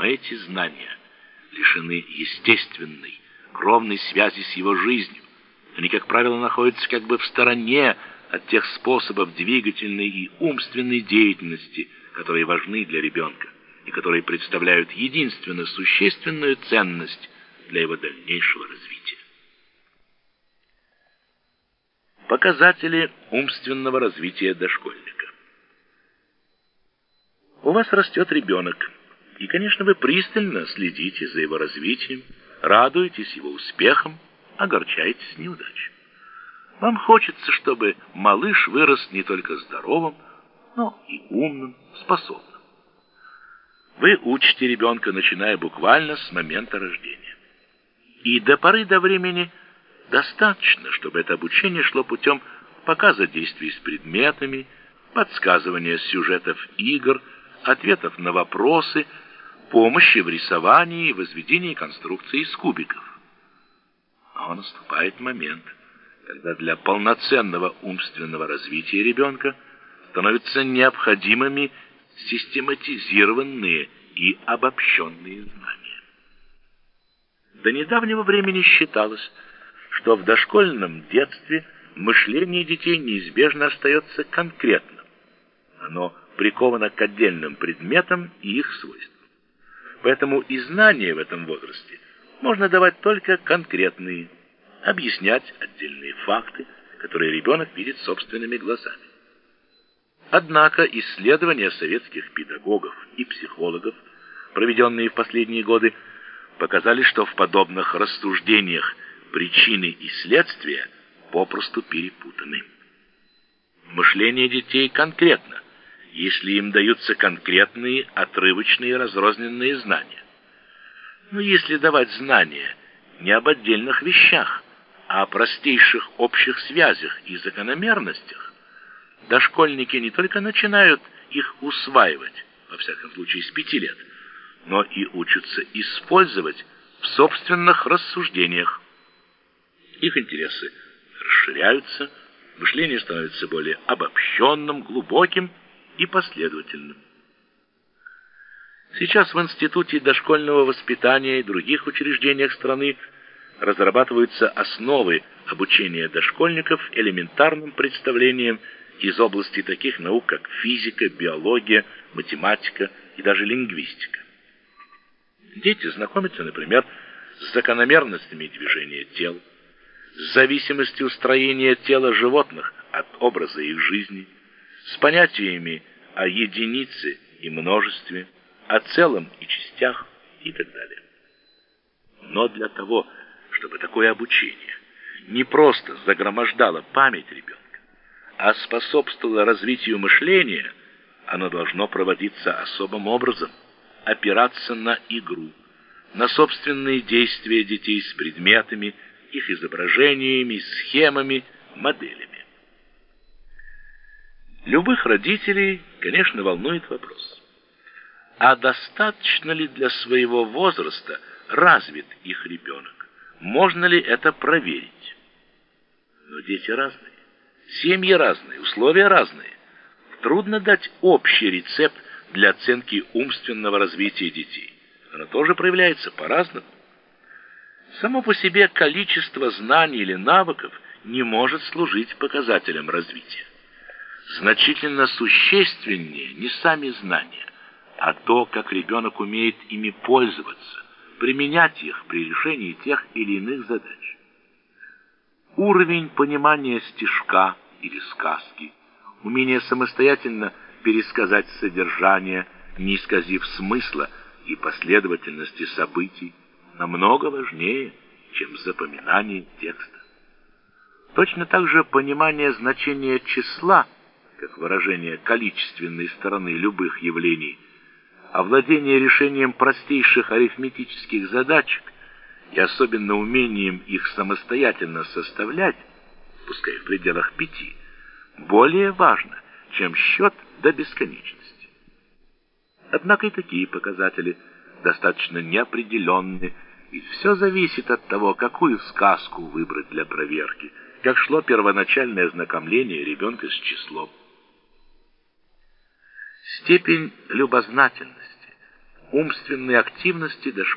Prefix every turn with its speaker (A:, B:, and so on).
A: Но эти знания лишены естественной, кровной связи с его жизнью. Они, как правило, находятся как бы в стороне от тех способов двигательной и умственной деятельности, которые важны для ребенка и которые представляют единственно существенную ценность для его дальнейшего развития. Показатели умственного развития дошкольника. У вас растет ребенок, и, конечно, вы пристально следите за его развитием, радуетесь его успехам, огорчаетесь неудачей. Вам хочется, чтобы малыш вырос не только здоровым, но и умным, способным. Вы учите ребенка, начиная буквально с момента рождения. И до поры до времени – Достаточно, чтобы это обучение шло путем показа действий с предметами, подсказывания сюжетов игр, ответов на вопросы, помощи в рисовании и возведении конструкций из кубиков. Но наступает момент, когда для полноценного умственного развития ребенка становятся необходимыми систематизированные и обобщенные знания. До недавнего времени считалось, что в дошкольном детстве мышление детей неизбежно остается конкретным. Оно приковано к отдельным предметам и их свойствам. Поэтому и знания в этом возрасте можно давать только конкретные, объяснять отдельные факты, которые ребенок видит собственными глазами. Однако исследования советских педагогов и психологов, проведенные в последние годы, показали, что в подобных рассуждениях причины и следствия попросту перепутаны. Мышление детей конкретно, если им даются конкретные, отрывочные, разрозненные знания. Но если давать знания не об отдельных вещах, а о простейших общих связях и закономерностях, дошкольники не только начинают их усваивать, во всяком случае с пяти лет, но и учатся использовать в собственных рассуждениях их интересы расширяются, мышление становится более обобщенным, глубоким и последовательным. Сейчас в Институте дошкольного воспитания и других учреждениях страны разрабатываются основы обучения дошкольников элементарным представлениям из области таких наук, как физика, биология, математика и даже лингвистика. Дети знакомятся, например, с закономерностями движения тел, с зависимостью строения тела животных от образа их жизни, с понятиями о единице и множестве, о целом и частях и так далее. Но для того, чтобы такое обучение не просто загромождало память ребенка, а способствовало развитию мышления, оно должно проводиться особым образом, опираться на игру, на собственные действия детей с предметами, их изображениями, схемами, моделями. Любых родителей, конечно, волнует вопрос. А достаточно ли для своего возраста развит их ребенок? Можно ли это проверить? Но дети разные, семьи разные, условия разные. Трудно дать общий рецепт для оценки умственного развития детей. Оно тоже проявляется по-разному. Само по себе количество знаний или навыков не может служить показателем развития. Значительно существеннее не сами знания, а то, как ребенок умеет ими пользоваться, применять их при решении тех или иных задач. Уровень понимания стишка или сказки, умение самостоятельно пересказать содержание, не исказив смысла и последовательности событий, намного важнее, чем запоминание текста. Точно так же понимание значения числа, как выражение количественной стороны любых явлений, овладение решением простейших арифметических задачек и особенно умением их самостоятельно составлять, пускай в пределах пяти, более важно, чем счет до бесконечности. Однако и такие показатели достаточно неопределенны, ведь все зависит от того, какую сказку выбрать для проверки, как шло первоначальное ознакомление ребенка с числом. Степень любознательности, умственной активности дошкольника.